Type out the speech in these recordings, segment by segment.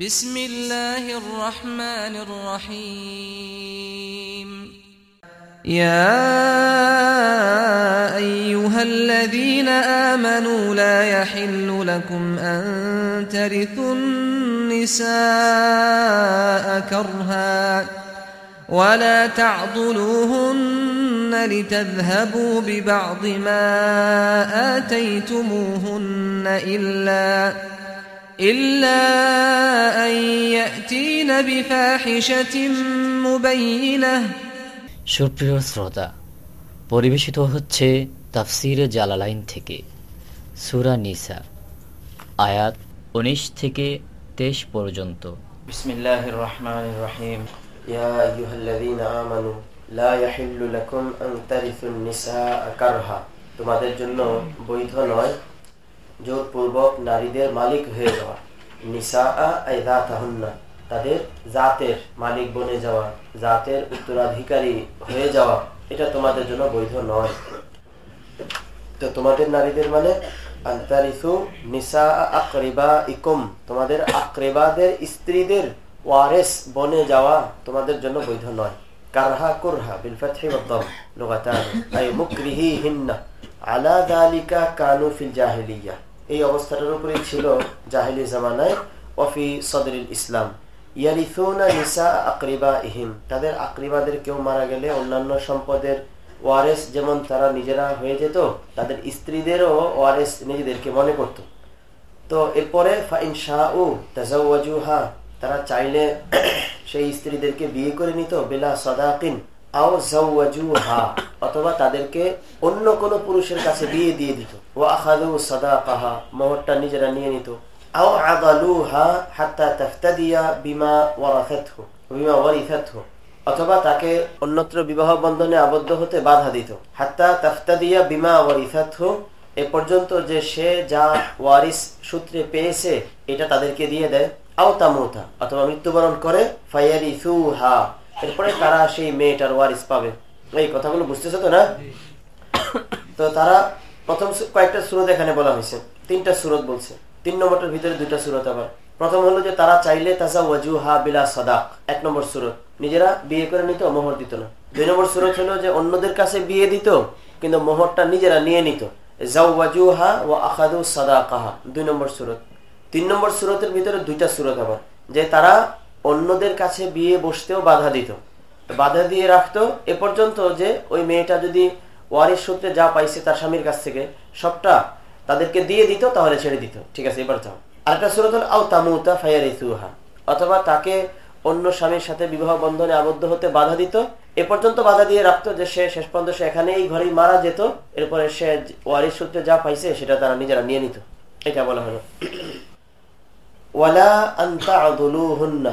بسم الله الرحمن الرحيم. يا أيها الذين آمنوا لا يحل لكم أن ترثوا النساء كرها ولا تعضلوهن لتذهبوا ببعض ما آتيتموهن إلا সুপ্রিয় শ্রোতা পরিবেশিত হচ্ছে তাফসির জালালাইন থেকে সুরা নিসা আয়াত উনিশ থেকে তেইশ পর্যন্ত بسم الله الرحمن الرحيم يا أيها الذين آمنوا لا يحل لكم أن ترثوا النساء كرها তোমাদের জন্য বৈধ নয় জোরপূর্বক নারীদের মালিক হয়ে যাওয়া। নিসা আইদাতাহুন্না তাদের জাতের মালিক বনে যাওয়া, জাতের উত্তরাধিকারী হয়ে যাওয়া, এটা তোমাদের জন্য বৈধ নয়। তো তোমাদের নারীদের মানে তোমাদের আকরিবাদের স্ত্রীদের ওয়ারেস বনে যাওয়া তোমাদের জন্য বৈধ নয়। কারহা কুরহা বিল ফাতহি লুগাতান, আই মুকরিহি আলা কানু ফিল জাহিলিয়া এই অবস্থাটার উপরেই ছিল জাহিলি জামানায় ওফি সদরুল ইসলাম। ইহিম তাদের আকরিবাদের কেউ মারা গেলে অন্যান্য সম্পদের ওয়ারেস যেমন তারা নিজেরা হয়ে যেত, তাদের স্ত্রীদেরও ওয়ারেস নিজেদেরকে মনে করত। তো এরপরে ফাইন শাহ উ তাজাউজুহা তারা চাইলে সেই স্ত্রীদেরকে বিয়ে করে নিত বেলা সদাকিন। অথবা তাদেরকে অন্য কোন পুরুষের কাছে বিয়ে দিয়ে দিত। ও আখাদু সদাকাহা, মোহরটা নিজেরা নিয়ে নিত। আও বিমা বিমা অথবা তাকে অন্যত্র বিবাহ বন্ধনে আবদ্ধ হতে বাধা দিত। হাত্তা তাফতাদিয়া বিমা ওয়ারিথাতহু এ পর্যন্ত যে সে যা ওয়ারিস সূত্রে পেয়েছে, এটা তাদেরকে দিয়ে দেয়। আও তামুতা, অথবা মৃত্যুবরণ করে ফায়ারি হা এরপরে তারা সেই মেয়েটার ওয়ারিস পাবে। এই কথাগুলো বুঝতেছে তো না? তো তারা প্রথম কয়েকটা সুরত এখানে বলা হয়েছে। তিনটা সুরত বলছে। তিন নম্বরটার ভিতরে দুইটা সুরত আবার। প্রথম হলো যে তারা চাইলে তাজা হা বিলা সদাক। এক নম্বর সুরত। নিজেরা বিয়ে করে নিত, মোহর দিত না। দুই নম্বর সুরত হলো যে অন্যদের কাছে বিয়ে দিত, কিন্তু মোহরটা নিজেরা নিয়ে নিত। জাউওয়াজুহা ও আখাদু সাদাকাহা। দুই নম্বর সুরত। তিন নম্বর সুরতের ভিতরে দুইটা সুরত আবার। যে তারা অন্যদের কাছে বিয়ে বসতেও বাধা দিত। বাধা দিয়ে রাখতো এ পর্যন্ত যে ওই মেয়েটা যদি ওয়ারিস সূত্রে যা পাইছে তার স্বামীর কাছ থেকে সবটা তাদেরকে দিয়ে দিত, তাহলে ছেড়ে দিত। ঠিক আছে, এবার যাও। আরেকটা সুরত হল আও তামুতা ফায়ারিসুহা, অথবা তাকে অন্য স্বামীর সাথে বিবাহ বন্ধনে আবদ্ধ হতে বাধা দিত। এ পর্যন্ত বাধা দিয়ে রাখতো যে সে শেষ পর্যন্ত সে এখানে এই ঘরেই মারা যেত, এরপরে সে ওয়ারিস সূত্রে যা পাইছে সেটা তারা নিজেরা নিয়ে নিত। এটা বলা হলো। ওয়ালা আন্তা আদুলুহুন্না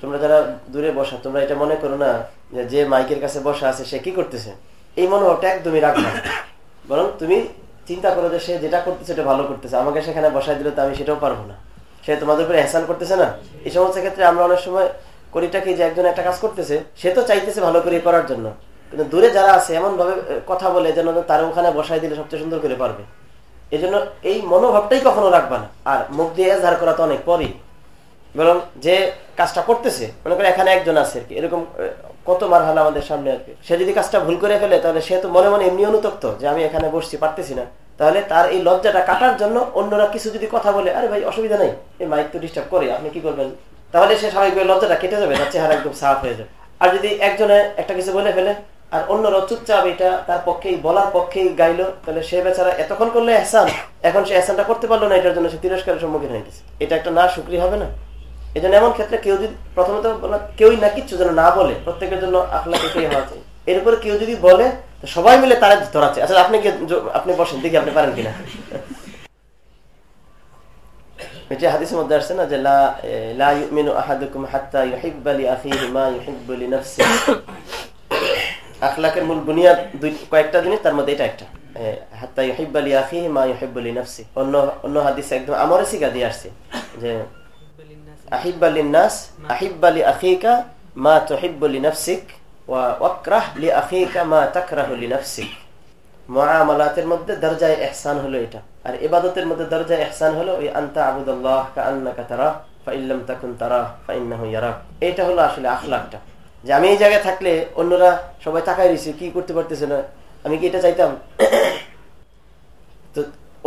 তোমরা যারা দূরে বসা, তোমরা এটা মনে করো না যে মাইকের কাছে বসা আছে, সে কি করতেছে? এই মনোভাবটা একদমই রাখবে বরং তুমি চিন্তা করো যে, সে যেটা করতেছে এটা ভালো করতেছে। আমাকে সেখানে বসাই দিলে তো আমি সেটাও পারব না। সে তোমাদের উপরে এহসান করতেছে না? এই সমস্ত ক্ষেত্রে আমরা অনেক সময় করিটা কি যে, একজন একটা কাজ করতেছে, সে তো চাইতেছে ভালো করে করার জন্য। কিন্তু দূরে যারা আছে এমন ভাবে কথা বলে যেন তার ওখানে বসাই দিলে সবচেয়ে সুন্দর করে পারবে। এই এই মনোভাবটাই কখনো রাখবা না। আর মুখ দিয়ে এজহার করা তো অনেক পরই। বরং যে কাজটা করতেছে, মনে করে এখানে একজন আছে আর কি। এরকম কত মার হাল আমাদের সামনে আর কি। সে যদি কাজটা ভুল করে ফেলে, তাহলে সে তো মনে মনে এমনি অনুতপ্ত যে আমি এখানে বসছি, পারতেছি না। তাহলে তার এই লজ্জাটা কাটার জন্য অন্যরা কিছু যদি কথা বলে, আরে ভাই, অসুবিধা নেই, এই মাইক তো ডিস্টার্ব করে, আপনি কি করবেন? তাহলে সে স্বাভাবিকভাবে লজ্জাটা কেটে যাবে, তার চেহারা একদম সাফ হয়ে যাবে। আর যদি একজনে একটা কিছু বলে ফেলে, আর অন্যরা চুপচাপ এটা তার পক্ষেই, বলার পক্ষেই গাইলো, তাহলে সে বেচারা এতক্ষণ করলে এহসান, এখন সে এহসানটা করতে পারল না, এটার জন্য সে তিরস্কারের সম্মুখীন হয়ে গেছে। এটা একটা না সুক্রি হবে না? এই জন্য এমন ক্ষেত্রে কেউ যদি, প্রথমত কেউই না, কিচ্ছু যেন না বলে, প্রত্যেকের জন্য আখলাকে সেই হওয়া চাই এরপরে কেউ যদি বলে সবাই মিলে তারা ধরাচ্ছে আচ্ছা আপনি আপনি বসেন, দেখি আপনি পারেন কিনা। মূল বুনিয়াদ দুই, কয়েকটা জিনিস, তার মধ্যে এটা একটা। মা অন্য অন্য হাদিসে একদম আমরে সিগা দিয়ে আসছে যে মা ওয়া মধ্যে দরজায় হলো এটা। আর মধ্যে হলো ওই আনতা আবুদাল্লাহ কাআন্নাকা তারাহ, ফাইন লাম তাকুন তারাহ, ফাইন্নাহু ইয়ারাক। এটা হলো আসলে যে আমি এই জায়গায় থাকলে অন্যরা সবাই তাকায় রয়েছে, কি করতে পারতেছে না? আমি কি এটা চাইতাম?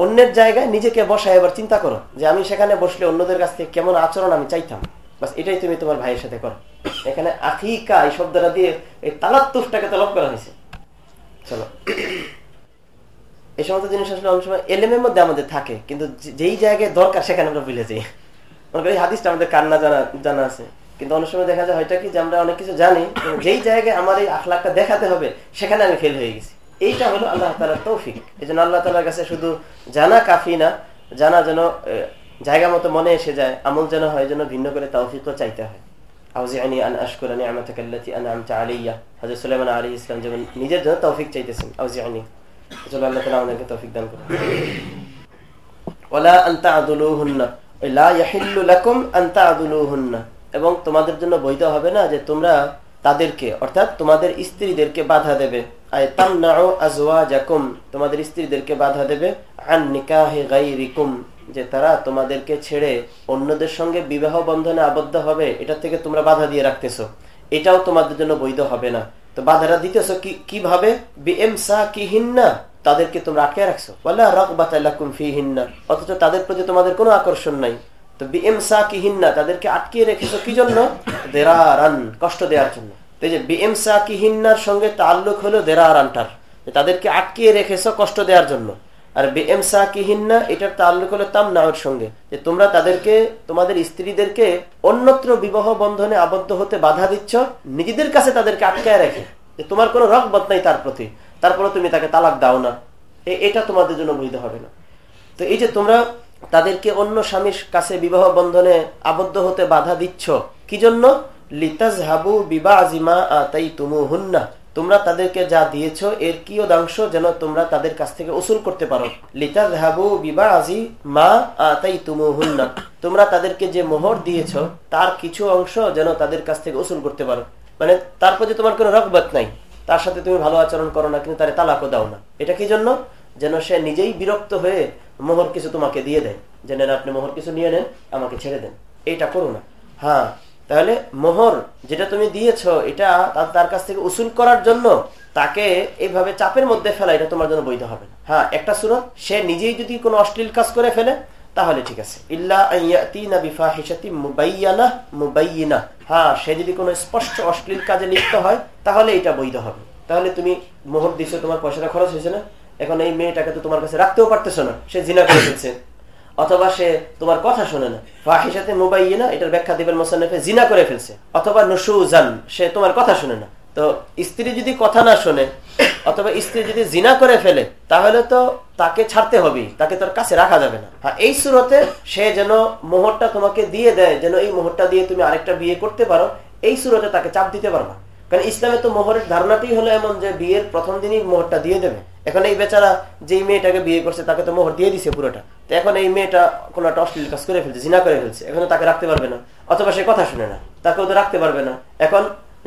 অন্যের জায়গায় নিজেকে বসায় এবার চিন্তা করো যে আমি সেখানে বসলে অন্যদের কাছ থেকে কেমন আচরণ আমি চাইতাম। বাস এটাই তুমি তোমার ভাইয়ের সাথে করো। এখানে আখিকা এই শব্দটা দিয়ে এই তালাত্তুফটাকে তলব করা হয়েছে। চলো। এই সমস্ত জিনিস আসলে অনেক সময় এলেমের মধ্যে আমাদের থাকে, কিন্তু যেই জায়গায় দরকার সেখানে আমরা ভুলে যাই। মনে করি হাদিসটা আমাদের কান্না জানা জানা আছে। কিন্তু অনেক সময় দেখা যায় হয়তো কি যে আমরা অনেক কিছু জানি যেই জায়গায় আমার এই আখলাকটা দেখাতে হবে, সেখানে আমি ফেল হয়ে গেছি। এইটা হলো আল্লাহ তালার তৌফিক। এই জন্য আল্লাহ তালার কাছে শুধু জানা কাফি না, জানা যেন জায়গা মতো মনে এসে যায়, আমল যেন হয়, যেন ভিন্ন করে তৌফিকও চাইতে হয়। এবং তোমাদের জন্য বৈধ হবে না যে তোমরা তাদেরকে, অর্থাৎ তোমাদের স্ত্রীদেরকে বাধা দেবে। তোমাদের স্ত্রীদেরকে বাধা দেবে, আন নিকাহি গায়রিকুম, যে তারা তোমাদেরকে ছেড়ে অন্যদের সঙ্গে বিবাহ বন্ধনে আবদ্ধ হবে, এটা থেকে তোমরা বাধা দিয়ে রাখতেছো। এটাও তোমাদের জন্য বৈধ হবে না। তো বাধাটা দিতেছো কি, কীভাবে? তাদেরকে তোমরা আটকে রাখছো। ফিহিন্না, অথচ তাদের প্রতি তোমাদের কোনো আকর্ষণ নাই। তো বিএমসা কিহিন্না তাদেরকে আটকিয়ে রেখেছো কি জন্য? দেরারান, কষ্ট দেওয়ার জন্য। তো যে বিএমসা কিহিন্নার সঙ্গে তাল্লুক হলো দেরারানটার যে তাদেরকে আটকিয়ে রেখেছো কষ্ট দেওয়ার জন্য। আর বেএমসা কিহিন্না এটার তাল্লুক হলো তামনাওয়ের সঙ্গে। যে তোমরা তাদেরকে, তোমাদের স্ত্রীদেরকে অন্যত্র বিবাহ বন্ধনে আবদ্ধ হতে বাধা দিচ্ছ, নিজেদের কাছে তাদেরকে আটকায় রেখে। যে তোমার কোনো রকবত নাই তার প্রতি। তারপরে তুমি তাকে তালাক দাও না। এটা তোমাদের জন্য বৈধ হবে না। তো এই যে তোমরা তাদেরকে অন্য স্বামীর কাছে বিবাহ বন্ধনে আবদ্ধ হতে বাধা দিচ্ছ, কি জন্য? লিতাজ হাবু বিবা আজিমা তাই তুমু হুন্না তোমরা তাদেরকে যা দিয়েছ, এর কি অংশ যেন তোমরা তাদের কাছ থেকে উসুল করতে পারো? লিতাজ হাবু বিবা আজি মা তাই তুমু হুন্না তোমরা তাদেরকে যে মোহর দিয়েছ, তার কিছু অংশ যেন তাদের কাছ থেকে উসুল করতে পারো। মানে তার প্রতি তোমার কোনো রকবত নাই। তার সাথে তুমি ভালো আচরণ করো না, কিন্তু তার তালাকও দাও না। এটা কি জন্য? যেন সে নিজেই বিরক্ত হয়ে মোহর কিছু তোমাকে দিয়ে দেয়। যে নেন আপনি মোহর কিছু নিয়ে নেন, আমাকে ছেড়ে দেন। এইটা করো না। হ্যাঁ তাহলে মোহর যেটা তুমি দিয়েছ, এটা তার- কাছ থেকে উসুল করার জন্য তাকে এইভাবে চাপের মধ্যে ফেলা, এটা তোমার জন্য বৈধ হবে না। হ্যাঁ একটা সুরত সে নিজেই যদি কোনো অশ্লীল কাজ করে ফেলে, তাহলে ঠিক আছে। ইল্লা হ্যাঁ সে যদি কোনো স্পষ্ট অশ্লীল কাজে লিপ্ত হয়, তাহলে এটা বৈধ হবে। তাহলে তুমি মোহর দিছো, তোমার পয়সাটা খরচ হয়েছে না। এখন এই মেয়েটাকে তো তোমার কাছে রাখতেও পারতেছো না। সে জিনা করে ফেলছে। অথবা সে তোমার কথা শোনে না। ফাহিসাতে মোবাইল না এটার ব্যাখ্যা দিবেন মোসান্নফে, জিনা করে ফেলছে। অথবা নসুজান সে তোমার কথা শোনে না। তো স্ত্রী যদি কথা না শোনে, অথবা স্ত্রী যদি জিনা করে ফেলে, তাহলে তো তাকে ছাড়তে হবে তাকে তোর কাছে রাখা যাবে না। হ্যাঁ এই সুরতে সে যেন মোহরটা তোমাকে দিয়ে দেয়, যেন এই মোহরটা দিয়ে তুমি আরেকটা বিয়ে করতে পারো, এই সুরতে তাকে চাপ দিতে পারবা কারণ ইসলামে তো মোহরের ধারণাটাই হলো এমন যে বিয়ের প্রথম দিনই মোহরটা দিয়ে দেবে। এখন এই বেচারা যেই মেয়েটাকে বিয়ে করছে, তাকে তো মোহর দিয়ে দিছে পুরোটা। তো এখন এই মেয়েটা কোনো একটা অশ্লীল কাজ করে ফেলছে জিনা করে ফেলছে। এখন তাকে রাখতে পারবে না। অথবা সে কথা শুনে না। তাকেও তো রাখতে পারবে না। এখন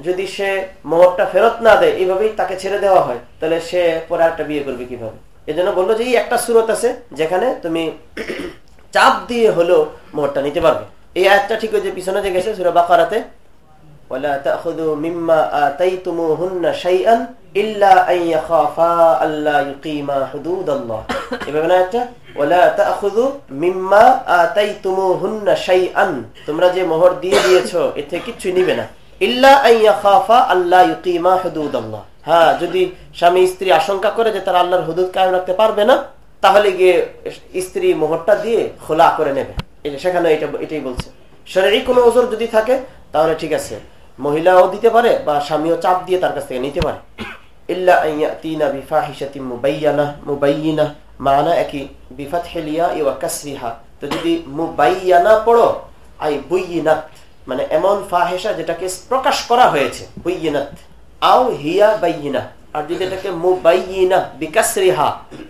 যদি সে মোহরটা ফেরত না দেয়, এইভাবেই তাকে ছেড়ে দেওয়া হয়, তাহলে সে পরে একটা বিয়ে করবে কীভাবে? এই জন্য বলল যে, এই একটা সুরত আছে যেখানে তুমি চাপ দিয়ে হলো মোহরটা নিতে পারবে। এই আয়াতটা ঠিক হয়েছে পিছনে যে গেছে, সুরা বাকারাতে ولا تأخذوا مما آتيتموهن شيئا إلا أن يخافا ألا يقيما حدود الله এভাবে না একটা ولا تأخذوا مما آتيتموهن شيئا তোমরা যে মোহর দিয়ে দিয়েছো এর থেকে কিচ্ছু নিবে না ইল্লা আন ইয়াখাফা আল্লা ইউকিমা হুদুদাল্লাহ হ্যাঁ যদি স্বামী স্ত্রী আশঙ্কা করে যে তারা আল্লাহর হুদুদ কায়েম রাখতে পারবে না তাহলে গিয়ে স্ত্রী মোহরটা দিয়ে খোলা করে নেবে এই যে সেখানে এটা এটাই বলছে শরীর কোনো ওজোর যদি থাকে তাহলে ঠিক আছে মহিলাও দিতে পারে বা স্বামীও চাপ দিয়ে তার কাছ থেকে নিতে পারে। মুবাইয়ানা, মুবাইয়িনা যদি মুবাইয়ানা মানে যেটাকে প্রকাশ করা হয়েছে আও হিয়া আর যদি এটাকে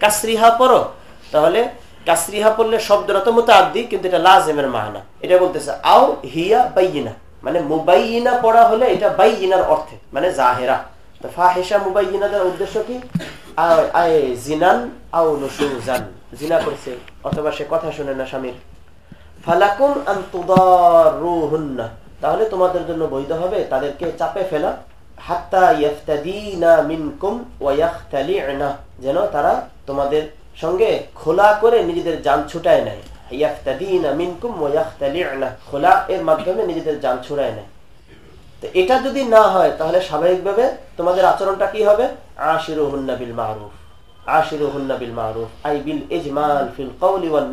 কাসরিহা পড়ো, তাহলে কাসরিহা পড়লে শব্দটা তো মুতাদ্দি কিন্তু এটা লাজেমের মানা। এটা বলতেছে আও হিয়া বাইনা মানে মুবাইনা পড়া হলে এটা বাইনার অর্থে মানে জাহেরা। তো ফাহেসা মুবাইনাদের উদ্দেশ্য কি? কথা শুনে না ফালাকুম তোমাদের জন্য বৈধ হবে, তাদেরকে চাপে ফেলা। মিনকুম যেন তারা তোমাদের সঙ্গে খোলা করে নিজেদের জান ছুটায় নেয়। এটা যদি না হয়, তাহলে স্বাভাবিকভাবে তোমাদের আচরণটা কি হবে? বিল ওয়াল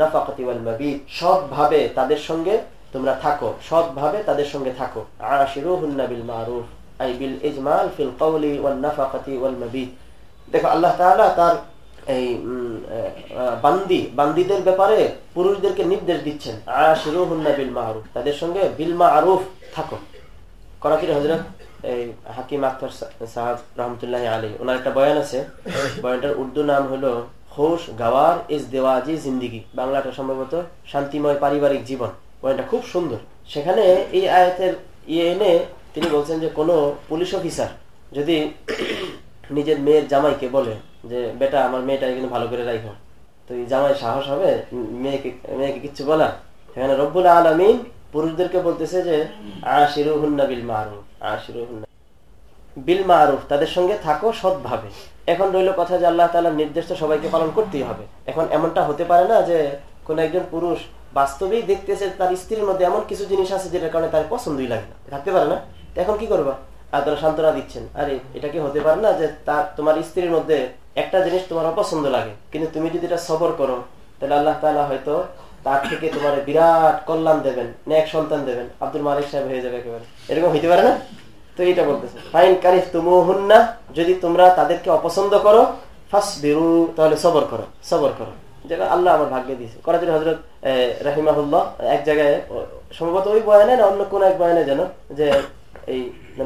সবভাবে তাদের সঙ্গে তোমরা থাকো। সবভাবে তাদের সঙ্গে থাকো। বিল মারুফ। আই বিল ইজমাল ফিল নাফাকাতি ওয়াল মাবিত। দেখো, আল্লাহ তার এই বান্দি, বান্দিদের ব্যাপারে পুরুষদেরকে নির্দেশ দিচ্ছেন। আশিরুহুন্না বিল মারুফ। তাদের সঙ্গে বিল মারুফ থাকো করাচির হজরত এই হাকিম আখতার সাহাব রহমতুল্লাহ আলী ওনার একটা বয়ান আছে। বয়ানটার উর্দু নাম হলো হোস গাওয়ার, ইস দেওয়াজি, জিন্দিগি। বাংলাটা সম্ভবত শান্তিময় পারিবারিক জীবন। বয়ানটা খুব সুন্দর। সেখানে এই আয়াতের ইয়ে এনে তিনি বলছেন যে, কোনো পুলিশ অফিসার যদি নিজের মেয়ের জামাইকে বলে যে, বেটা, আমার মেয়েটা কিন্তু ভালো করে রাখো তো এই জামাই সাহস হবে, মেয়েকে মেয়েকে কিচ্ছু বলা? সেখানে রব্বুল আলমিন পুরুষদেরকে বলতেছে যে, আশিরুহুন্না বিল মারুফ, আশিরুহুন্না বিল মারুফ। তাদের সঙ্গে থাকো সৎভাবে। এখন রইল কথা যে, আল্লাহ তালার নির্দেশ তো সবাইকে পালন করতেই হবে। এখন এমনটা হতে পারে না যে, কোন একজন পুরুষ বাস্তবেই দেখতেছে তার স্ত্রীর মধ্যে এমন কিছু জিনিস আছে যেটার কারণে তার পছন্দই লাগে না। থাকতে পারে না? এখন কি করবা? তারা সান্ত্বনা দিচ্ছেন। আরে, এটা কি হতে পারে না যে তার তোমার স্ত্রীর মধ্যে একটা জিনিস তোমার অপছন্দ লাগে, কিন্তু তুমি যদি এটা সবর করো, তাহলে আল্লাহ তালা হয়তো তার থেকে তোমার বিরাট কল্যাণ দেবেন, নেক সন্তান দেবেন, আব্দুল মালিক সাহেব হয়ে যাবে একেবারে। এরকম হইতে পারে না? তো এইটা বলতেছে। ফাইন কারিফ তুমুহুন্না যদি তোমরা তাদেরকে অপছন্দ করো ফার্স্ট বেরু তাহলে সবর করো সবর করো। যেটা আল্লাহ আমার ভাগ্যে দিয়েছে। করাচির হজরত রাহিমাহুল্লাহ, এক জায়গায় সম্ভবত ওই বয়ানে না অন্য কোন এক বয়ানে যেন, যে এই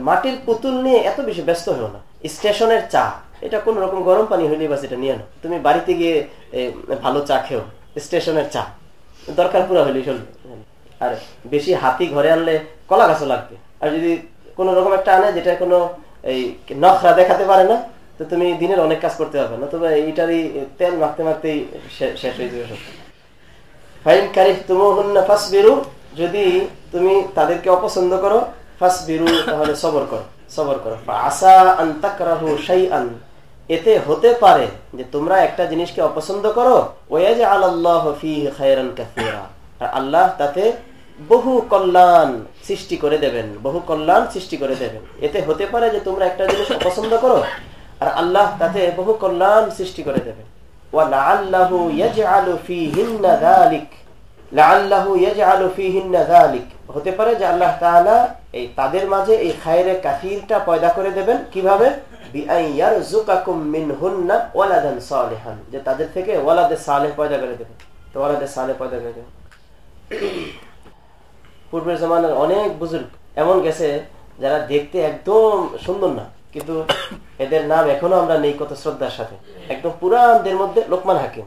মাটির পুতুল নিয়ে এত বেশি ব্যস্ত হলো না। স্টেশনের চা, এটা কোন রকম গরম পানি হইলে বাস এটা নিয়ে নাও। তুমি বাড়িতে গিয়ে ভালো চা খেও, স্টেশনের চা। দরকার পুরো হইলে চলবে। আর বেশি হাতি ঘরে আনলে কলা গাছও লাগবে। আর যদি কোন রকম একটা আনে যেটা কোনো, এই, নখরা দেখাতে পারে না, তো তুমি দিনের অনেক কাজ করতে পারবে না। তবে এইটারই তেল মাখতে মাখতেই শেষ হয়ে যাবে ফাইন কারিফ ফাসবিরু, যদি তুমি তাদেরকে অপছন্দ করো ফাসবিরু, তাহলে সবর করো সবর করো। এতে হতে পারে যে তোমরা একটা জিনিসকে অপছন্দ করো ওয়াজ আল্লাহ আল্লাহ তাতে বহু কল্যাণ সৃষ্টি করে দেবেন, বহু কল্যাণ সৃষ্টি করে দেবেন। এতে হতে পারে যে তোমরা একটা জিনিস অপছন্দ করো, আর আল্লাহ তাতে বহু কল্যাণ সৃষ্টি করে দেবেন। ওয়া লাআল্লাহু ইয়াজআলু হতে পারে যে আল্লাহ এই তাদের মাঝে এই খায়রে কাসীরটা পয়দা করে দেবেন। কীভাবে? যে তাদের থেকে ওয়ালাদে সালেহ পয়দা করে দেবেন। তো ওয়ালাদে সালেহ পয়দা করে দেবেন। পূর্বের জমানার অনেক বুজুর্গ এমন গেছে, যারা দেখতে একদম সুন্দর না। কিন্তু এদের নাম এখনও আমরা নেই কত শ্রদ্ধার সাথে। একদম পুরানদের মধ্যে লোকমান হাকিম।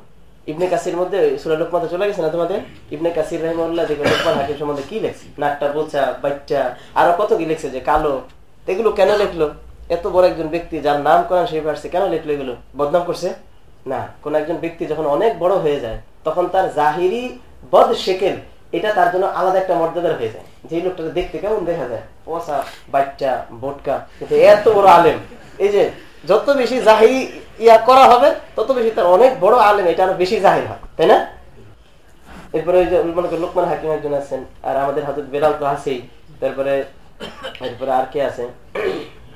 ইবনে কাসির মধ্যে সুরা লোকমান চলে গেছে না তোমাদের? ইবনে কাসির রহমুল্লাহ দেখো লোকমান হাকিম সম্বন্ধে কি লেখছে? নাকটা বোচা বাচ্চা আরও কত কি লেখছে যে কালো? এগুলো কেন লেখলো? এত বড় একজন ব্যক্তি যার নাম করান সেই পারছে কেন লেখলো এগুলো? বদনাম করছে? না, কোন একজন ব্যক্তি যখন অনেক বড় হয়ে যায়, তখন তার জাহিরি বদ শেকেল এটা তার জন্য আলাদা একটা মর্যাদার হয়ে যায়। যে লোকটাকে দেখতে কেমন দেখা যায়? পচা বাচ্চা বোটকা, কিন্তু এত বড় আলেম। এই যে যত বেশি জাহিরি ইয়া করা হবে, তত বেশি তার অনেক বড় আলেম এটা আরও বেশি জাহির হয়, তাই না? এরপরে ওই যে মনে করেন লোকমান হাকিম একজন আছেন, আর আমাদের হাতে বেলাল তো আছেই। তারপরে, এরপরে আর কে আছে?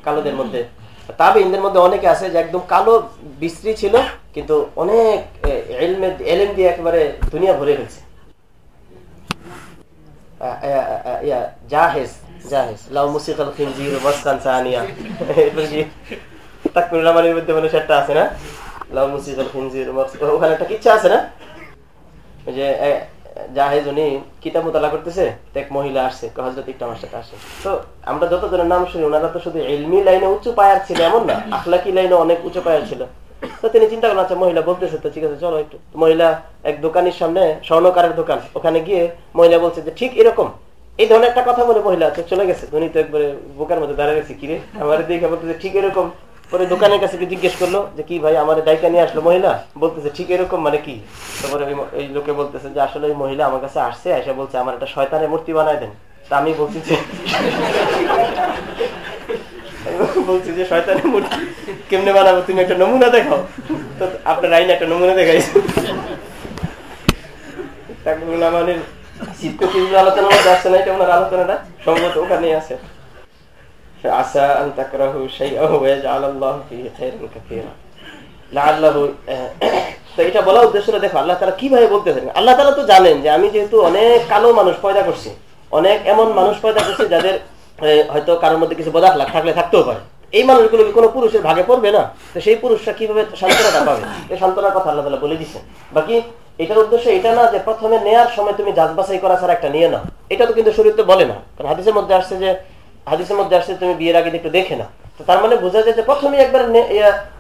কালোদের মধ্যে। তাবিনদের মধ্যে অনেকে আছে যে একদম কালো, বিশ্রী ছিল, কিন্তু অনেক এলেম দিয়ে একেবারে দুনিয়া ভরে ফেলছে। জাহেজ জাহেজ। লাউ মুসিকাল খিনজির মাসকান সানিয়া। মধ্যে মানে আছে না? খিনজির ওখানে একটা কিচ্ছা আছে না? যে জাহেজ উনি কিতাব মোতালা করতেছে এক মহিলা আসছে হজরত সাথে আসে তো আমরা যতজনের নাম শুনি, ওনারা তো শুধু এলমি লাইনে উঁচু পায়ার ছিল, এমন না, আখলাকি লাইনে অনেক উঁচু পায়ার ছিল। তো তিনি চিন্তা করেন আচ্ছা মহিলা বলতেছে, তো ঠিক আছে, চলো একটু। মহিলা এক দোকানের সামনে স্বর্ণকারের দোকান, ওখানে গিয়ে মহিলা বলছে যে, ঠিক এরকম। এই ধরনের একটা কথা বলে মহিলা চলে গেছে। উনি তো একবারে বোকার মধ্যে দাঁড়িয়ে গেছে কিরে আমার দেখে বলতেছে, ঠিক এরকম। পরে দোকানের কাছে জিজ্ঞেস করল যে, কি ভাই আমার দায়িকা নিয়ে আসলো মহিলা? বলতেছে, ঠিক এরকম মানে কি? তারপরে ওই- লোকে বলতেছে যে, আসলে ওই মহিলা আমার কাছে আসছে, এসে বলছে, আমার একটা শয়তানের মূর্তি বানায় দেন। তা আমি বলছি যে বলছি যে, শয়তানের মূর্তি কেমনে বানাবো? তুমি একটা নমুনা দেখাও। তো আপনার আইন একটা নমুনা দেখাইছে। তাকে কীভাবে আলোচনার আসছে না, এটা ওনার আলোচনাটা? সম্ভবত ওখানেই আছে। عسى أن تكرهوا شيئا ويجعل الله فيه خيرا كثيرا لعله তো এটা বলা উদ্দেশ্যটা দেখো আল্লাহ তালা কিভাবে বলতেছেন আল্লাহ তালা তো জানেন যে আমি যেহেতু অনেক কালো মানুষ পয়দা করছি অনেক এমন মানুষ পয়দা করছি যাদের এ, হয়তো কারোর মধ্যে কিছু বদাখ লাখ থাকলে থাকতেও পারে এই মানুষগুলো কি কোনো পুরুষের ভাগে পড়বে না তো সেই পুরুষরা কিভাবে সান্ত্বনাটা পাবে এই সান্ত্বনার কথা আল্লাহ তালা বলে দিচ্ছেন বাকি এটার উদ্দেশ্য এটা না যে প্রথমে নেয়ার সময় তুমি যাচ বাছাই করা ছাড়া একটা নিয়ে নাও এটা তো কিন্তু শরীর তো বলে না কারণ হাদিসের মধ্যে আসছে যে হাদিসের মধ্যে আসছে, তুমি বিয়ের আগে একটু দেখে না তো তার মানে বোঝা যায় যে প্রথমে একবার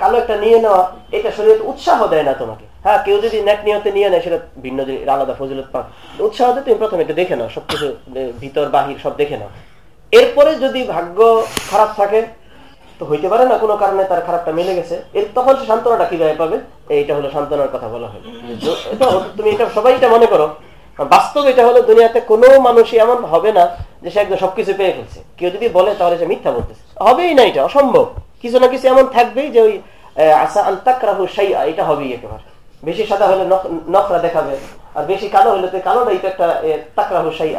কালো একটা নিয়ে নেওয়া এটা শরীরে উৎসাহ দেয় না তোমাকে। হ্যাঁ কেউ যদি নেক নিয়তে নিয়ে নেয়, সেটা ভিন্ন আলাদা ফজিলত পাক। উৎসাহ দেয় তুমি প্রথমে একটু দেখে নাও, সবকিছু ভিতর, বাহির, সব দেখে নাও। এরপরে যদি ভাগ্য খারাপ থাকে, তো হইতে পারে না, কোনো কারণে তার খারাপটা মিলে গেছে। এর তখন সে সান্ত্বনাটা কীভাবে পাবে? এইটা হলো সান্ত্বনার কথা বলা হয়। তুমি এটা সবাই এটা মনে করো। বাস্তব এটা হলো দুনিয়াতে কোনো মানুষই এমন হবে না যে সে একদম সবকিছু পেয়ে ফেলছে। কেউ যদি বলে তাহলে সে মিথ্যা বলতেছে। হবেই না এটা, অসম্ভব। কিছু না কিছু এমন থাকবেই যে ওই আসা আন্তাকরাহু সাই এটা হবেই একেবারে। বেশি সাদা হলে নখ- নখরা দেখাবে, আর বেশি কালো হলে তো কালোটাই তো একটা তাকরাহু সাই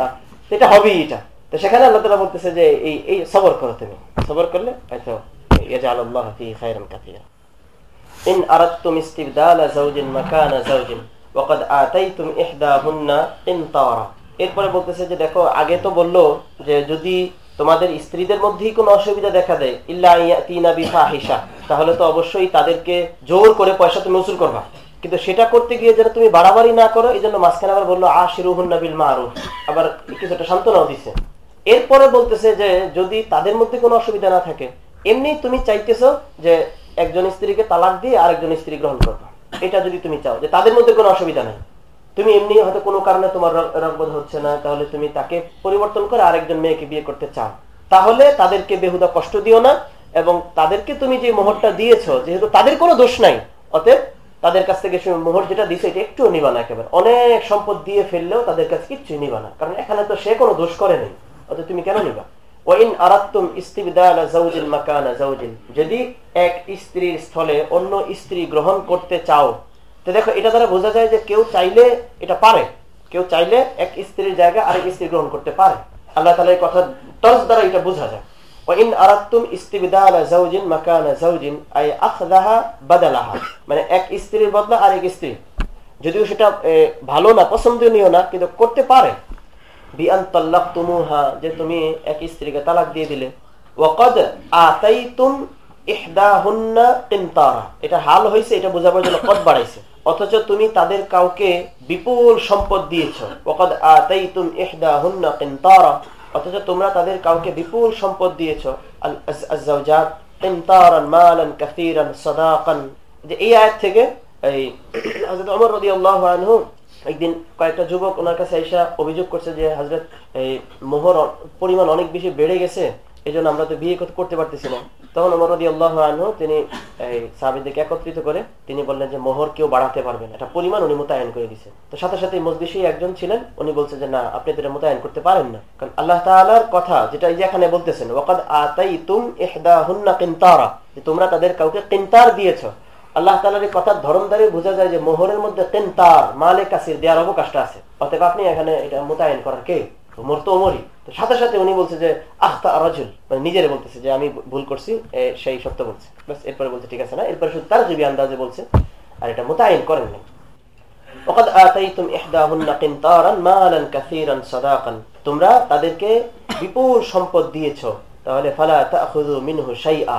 এটা হবেই এটা। তো সেখানে আল্লাহ তালা বলতেছে যে এই এই সবর করো তুমি। সবর করলে হয়তো ইয়াজআল আল্লাহ ফি খায়রান কাসীরা ইন আরাদতুম ইস্তিবদালা যাওজিন মাকানা যাওজিন। ওয়াকাদ আতাইতুম ইহদাহুন্না কিনতারা এরপরে বলতেছে যে, দেখো, আগে তো বলল যে, যদি তোমাদের স্ত্রীদের মধ্যেই কোনো অসুবিধা দেখা দেয়, ইল্লা ইয়াতিনা তাহলে তো অবশ্যই তাদেরকে জোর করে পয়সা তুমি উসুল করবা। কিন্তু সেটা করতে গিয়ে যেন তুমি বাড়াবাড়ি না করো এই জন্য মাঝখানে আবার বলল, আশিরুহুন্না বিল মারুফ। আবার কিছুটা সান্ত্বনাও দিছে। এরপরে বলতেছে যে, যদি তাদের মধ্যে কোনো অসুবিধা না থাকে, এমনি তুমি চাইতেছো যে, একজন স্ত্রীকে তালাক দিয়ে আরেকজন স্ত্রী গ্রহণ করবা। এটা যদি তুমি চাও, যে তাদের মধ্যে কোনো অসুবিধা নাই। তুমি এমনি হয়তো কোনো কারণে তোমার র- রগবোধ হচ্ছে না, তাহলে তুমি তাকে পরিবর্তন করে আরেকজন মেয়েকে বিয়ে করতে চাও। তাহলে তাদেরকে বেহুদা কষ্ট দিও না, এবং তাদেরকে তুমি যে মোহরটা দিয়েছ, যেহেতু তাদের কোনো দোষ নাই, অতএব তাদের কাছ থেকে মোহর যেটা দিছে, এটা একটু নিবা না একেবারে। অনেক সম্পদ দিয়ে ফেললেও তাদের কাছে কিচ্ছুই নিবা না, কারণ এখানে তো সে কোনো দোষ করে নেই। অতএব তুমি কেন নিবা? যদি এক স্ত্রীর স্থলে অন্য স্ত্রী গ্রহণ করতে চাও, তো দেখো এটা দ্বারা বোঝা যায় যে কেউ চাইলে এটা পারে। কেউ চাইলে এক স্ত্রীর জায়গায় আরেক স্ত্রী গ্রহণ করতে পারে। আল্লাহ তালা এই কথা টস দ্বারা এটা বোঝা যায়। মানে এক স্ত্রীর বদলা আরেক স্ত্রী যদিও সেটা ভালো না, পছন্দনীয় না, কিন্তু করতে পারে। বিআন যে তুমি এক স্ত্রীকে তালাক দিয়ে দিলে। ওয়াকাদ আতাইতুম ইহদাহুন্না কিনতারা। এটা হাল হয়েছে এটা বোঝাবার জন্য কদ বাড়াইছে। অথচ তুমি তাদের কাউকে বিপুল সম্পদ দিয়েছ। ওয়াকাদ আতাইতুম ইহদাহুন্না অথচ তোমরা তাদের কাউকে বিপুল সম্পদ দিয়েছ। যে এই আয়াত থেকে এই হযরত ওমর রাদিয়াল্লাহু আনহু একদিন কয়েকটা যুবক ওনার কাছে এসে অভিযোগ করছে যে হজরত এই মোহর পরিমাণ অনেক বেশি বেড়ে গেছে এই জন্য আমরা তো বিয়ে করতে- পারতেছি না। তখন ওমর রদি আল্লাহ তিনি, এই সাহাবিদেরকে একত্রিত করে তিনি বললেন যে, মোহর কেউ বাড়াতে পারবেন এটা পরিমাণ উনি মোতায়েন করে দিয়েছেন। তো সাথে সাথে মজলিসে একজন ছিলেন, উনি বলছেন যে, না, আপনি তো এটা মোতায়েন করতে পারেন না। কারণ আল্লাহ তাআলার কথা যেটা এই যে এখানে বলতেছেন, ওয়াকাদ আতাইতুম ইহদাহুন্না কিনতারা, যে তোমরা তাদের কাউকে কিনতার দিয়েছ। আল্লাহ তালার এই কথার ধরন দ্বারে বোঝা যায় যে মোহরের মধ্যে কেন্তার মালে কাসির দেওয়ার অবকাশটা আছে অতএব আপনি এখানে এটা মোতায়েন করার কে মোর তো ওমরই তো সাথে সাথে উনি বলছে যে আখতা রাজুল মানে নিজেরে বলতেছে যে আমি ভুল করছি এ, সেই সত্য বলছে ব্যাস এরপরে বলছে ঠিক আছে না এরপরে শুধু তার জবি আন্দাজে বলছে আর এটা মোতায়েন করেন নাই وقد آتيتم إحداهن قنطارا مالا كثيرا صداقا তোমরা তাদেরকে বিপুল সম্পদ দিয়েছো তাহলে ফালা তাখুযু মিনহু শাইআ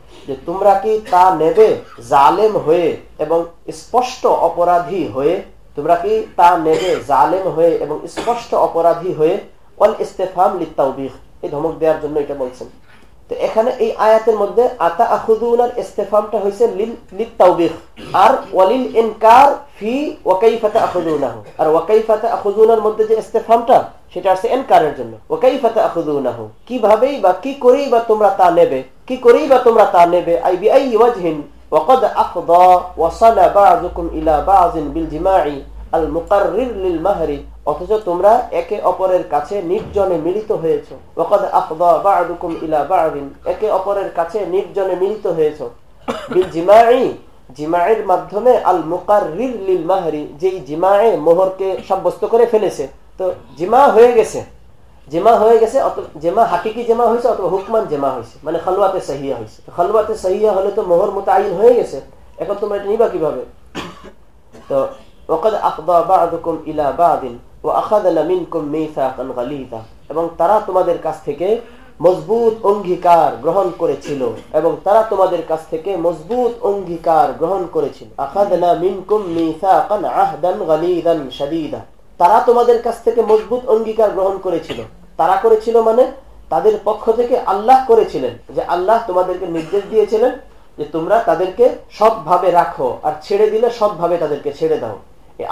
যে তোমরা কি তা নেবে জালেম হয়ে এবং স্পষ্ট অপরাধী হয়ে? তোমরা কি তা নেবে জালেম হয়ে এবং স্পষ্ট অপরাধী হয়ে? অল ইস্তেফাম লিত্তাউবিখ এই ধমক দেওয়ার জন্য এটা বলছেন। তো এখানে এই আয়াতের মধ্যে আতা আখুদুনার ইস্তেফামটা হয়েছে লিত্তাউবিখ আর ওয়ালিল ইনকার ফি ওয়াকাইফাতা আখুদুনাহু আর ওয়াকাইফাতা আখুদুনার মধ্যে যে ইস্তেফামটা সেটা আছে এনকারের জন্য ওয়াকাইফাতা আখুদুনাহু কিভাবেই বা কি করেই বা তোমরা তা নেবে কি করেই বা তোমরা তা নেবে আই বি আই ওয়াজহিন وقد أفضى وصل بعضكم إلى بعض بالجماع আল মুকারির লিল মাহারি অথচ তোমরা একে অপরের কাছে নির্জনে মিলিত হয়েছো। ওকাদ আফদা বা'দুকুম ইলা বা'দিন, একে অপরের কাছে নির্জনে মিলিত হয়েছো। বিল জিমাই জিমায়ের মাধ্যমে আল মুকারির লিল মাহারি যেই জিমায়ে মোহরকে সাব্যস্ত করে ফেলেছে। তো জিমা হয়ে গেছে। জেমা হয়ে গেছে জেমা হাকিকি জেমা হয়েছে, অথবা হুকমান জেমা হয়েছে। মানে খালুয়াতে সাহিয়া হয়েছে। খালুয়াতে সাহিয়া হলে তো মোহর মোতায়ন হয়ে গেছে। এখন তোমরা এটা নিবা কীভাবে? তো ওকাদ আফদা বাদুকুম ইলা বাদিন ও মিনকুম মিসাকান গালিযা এবং তারা তোমাদের কাছ থেকে মজবুত অঙ্গীকার গ্রহণ করেছিল এবং তারা তোমাদের কাছ থেকে মজবুত অঙ্গীকার গ্রহণ করেছিল। আখাদানা মিনকুম মিসাকান আহদান গালিদান শাদীদা। তারা তোমাদের কাছ থেকে মজবুত অঙ্গীকার গ্রহণ করেছিল। তারা করেছিল মানে? তাদের পক্ষ থেকে আল্লাহ করেছিলেন যে আল্লাহ তোমাদেরকে নির্দেশ দিয়েছিলেন যে তোমরা তাদেরকে সবভাবে রাখো আর ছেড়ে দিলে সবভাবে তাদেরকে ছেড়ে দাও।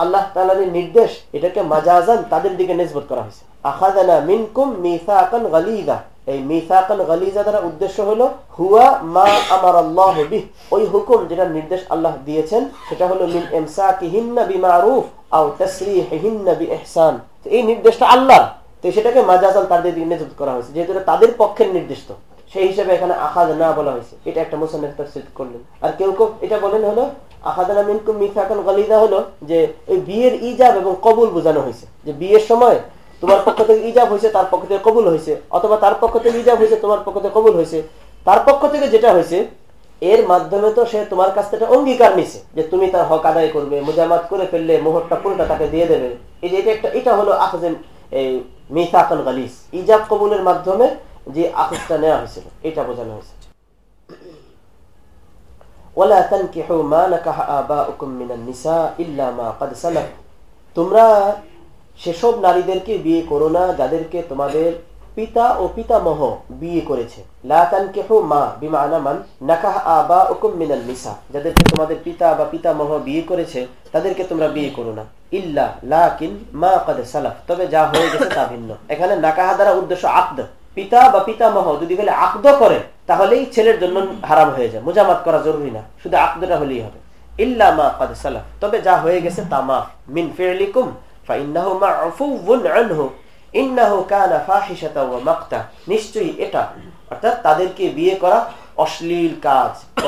আল্লাহ তালার নির্দেশ, এটাকে মাজাজান তাদের দিকে নেজবত করা হয়েছে। আখাদানা মিনকুম গালিদা এই গালিজা দ্বারা উদ্দেশ্য হলো, হুয়া মা আমার আল্লাহ বিহ। ওই হুকুম যেটা নির্দেশ আল্লাহ দিয়েছেন, সেটা হলো মিন এমসাকিহিন্না বিমারুফ আও তাসরিহিন্না বিইহসান। এই নির্দেশটা আল্লাহ তো সেটাকে মাজাজান তাদের দিকে করা হয়েছে, যেহেতু তাদের পক্ষের নির্দিষ্ট সেই হিসাবে এখানে আখাদ না বলা হয়েছে। এটা একটা তফসিল করলেন। আর কেউ কেউ এটা বলেন হলো গালিদা হলো যে বিয়ের ইজাব এবং কবুল বোঝানো হয়েছে। যে বিয়ের সময় তোমার পক্ষ থেকে ইজাব হয়েছে, তার পক্ষ থেকে কবুল হয়েছে, অথবা তার পক্ষ থেকে ইজাব হয়েছে, তোমার পক্ষ থেকে কবুল হয়েছে। তার পক্ষ থেকে যেটা হয়েছে, এর মাধ্যমে তো সে তোমার কাছ থেকে অঙ্গীকার নিছে যে তুমি তার হক আদায় করবে, মোজামাত করে ফেললে মোহরটা পুরোটা তাকে দিয়ে দেবে। এই যে এটা একটা এটা হলো আখজেন, এই মিসাকান গালিস ইজাব কবুলের মাধ্যমে যে আখজটা নেওয়া হয়েছিল, এটা বোঝানো হয়েছে। ওয়ালা তানকিহু মা নাকাহা আবাউকুম মিনান নিসা ইল্লা মা ক্বাদ সালাফ। তোমরা সেসব নারীদেরকে বিয়ে করো না যাদেরকে তোমাদের পিতা ও পিতামহ বিয়ে করেছে। লা তানকিহু মা, বিমানা মান নাকাহ আবাউকুম মিনান নিসা। যাদেরকে তোমাদের পিতা বা পিতামহ বিয়ে করেছে, তাদেরকে তোমরা বিয়ে করো না। ইল্লা, লাকিন মা ক্বাদ সালাফ। তবে যা হয়ে গেছে তা ভিন্ন। এখানে নাকাহা দ্বারা উদ্দেশ্য আকদ পিতা বা পিতামহ যদি বলে আকদ করে তাহলেই ছেলের জন্য হারাম হয়ে যায়। মোজামাত করা জরুরি না। শুধু আকদটা হলেই হবে। তবে যা হয়ে গেছে নিশ্চয়ই এটা। অর্থাৎ তাদেরকে বিয়ে করা অশ্লীল কাজ।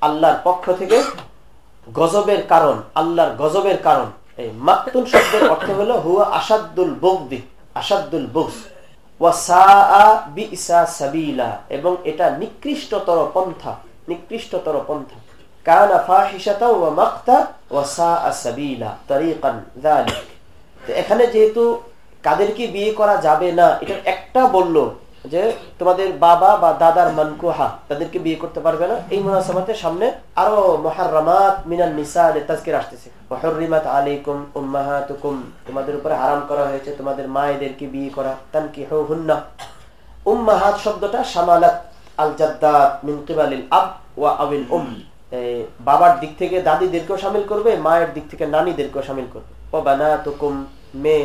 আল্লাহর পক্ষ থেকে গজবের কারণ। আল্লাহর গজবের কারণ। এই মাকতুন শব্দের অর্থ হলো হুয়া আসাদুল বগদি। আসাদুল বুস এবং এটা নিকৃষ্টতর পন্থা নিকৃষ্টতর পন্থা। এখানে যেহেতু কাদের কি বিয়ে করা যাবে না এটা একটা বলল যে তোমাদের বাবা বা দাদার মানকুহা, তাদেরকে বিয়ে করতে পারবে না। এই মুনাসাবাতের সামনে আরও মহারামাত মিনান নিসা তাজকির আসতেছে। মহরিমাত আলাইকুম উম্মাহাতুকুম, তোমাদের উপরে হারাম করা হয়েছে, তোমাদের মায়েদেরকে বিয়ে করা। তানকি হুন্না উম্মাহাত শব্দটা সামালাত আল জাদ্দাত মিন কিবালিল আব ওয়া আবিল উম। বাবার দিক থেকে দাদিদেরকেও সামিল করবে, মায়ের দিক থেকে নানিদেরকেও সামিল করবে। ও বানাতুকুম মেয়ে